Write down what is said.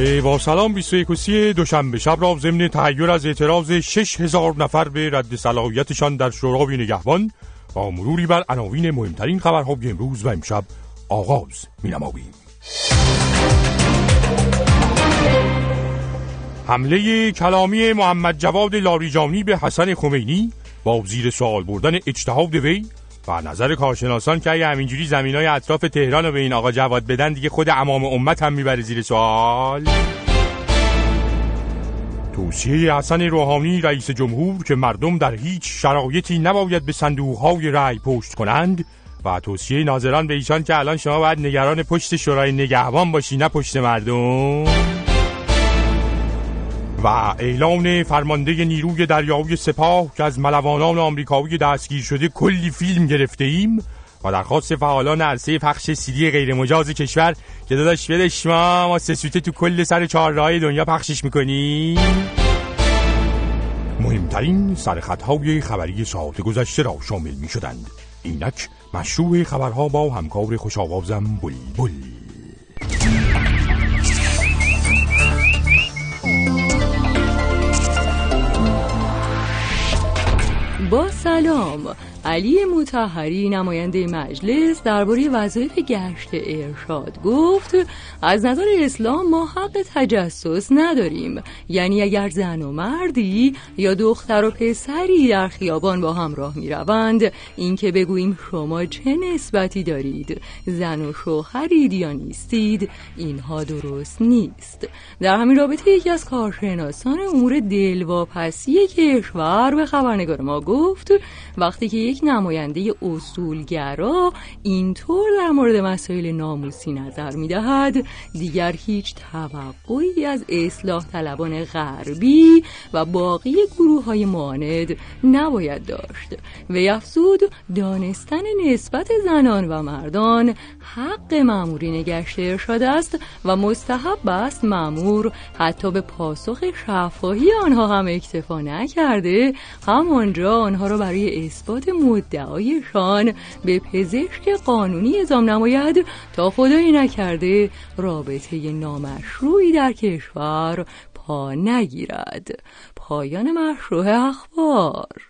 با سلام 21 سی دوشنبه. شب را ضمن تحیر از اعتراض 6000 نفر به رد صلاحیتشان در شورای نگهبان با مروری بر عناوین مهمترین خبرهای امروز و امشب آغاز مینماییم. حمله کلامی محمد جواد لاریجانی به حسن خمینی با زیر سوال بردن اجتهاد وی و نظر کارشناسان که اگه همینجوری زمین های اطراف تهران رو به این آقا جواد بدن دیگه خود امام امت هم می‌بره زیر سوال. توصیه حسن روحانی رئیس جمهور که مردم در هیچ شرایطی نباید به صندوقهای رأی پشت کنند و توصیه ناظران به ایشان که الان شما باید نگران پشت شورای نگهبان باشی نه پشت مردم. و اعلان فرمانده نیروی دریایی سپاه که از ملوانان آمریکایی دستگیر شده کلی فیلم گرفته ایم و درخواست فعالان عرصه پخش سیدی غیر مجاز کشور که داداش بدش ما ما سسوته تو کل سر چهار راه دنیا پخشش می‌کنیم. مهمترین سرخطهای خبری ساعت گذشته را شامل می شدند اینک مشروع خبرها با همکار خوشاوازم بل بل سلام. علی متحری نماینده مجلس درباره وظایف گشت ارشاد گفت از نظر اسلام ما حق تجسس نداریم. یعنی اگر زن و مردی یا دختر و پسری در خیابان با هم راه می روند اینکه بگوییم شما چه نسبتی دارید؟ زن و شوهرید یا نیستید؟ اینها درست نیست. در همین رابطه یکی از کارشناسان امور دلواپسی کشور به خبرنگار ما گفت وقتی که یک نماینده اصولگرا اینطور در مورد مسائل ناموسی نظر می‌دهد دیگر هیچ توقعی از اصلاح طلبان غربی و باقی گروه های ماند نباید داشت. و افزود دانستن نسبت زنان و مردان حق معموری نگشته ارشاد است و مستحب است معمور حتی به پاسخ شفاهی آنها هم اکتفا نکرده همانجا آنها را برای اثبات مدعایشان به پزشک قانونی اعزام نماید تا خدایی نکرده رابطه نامشروعی در کشور پا نگیرد. پایان مشروع اخبار.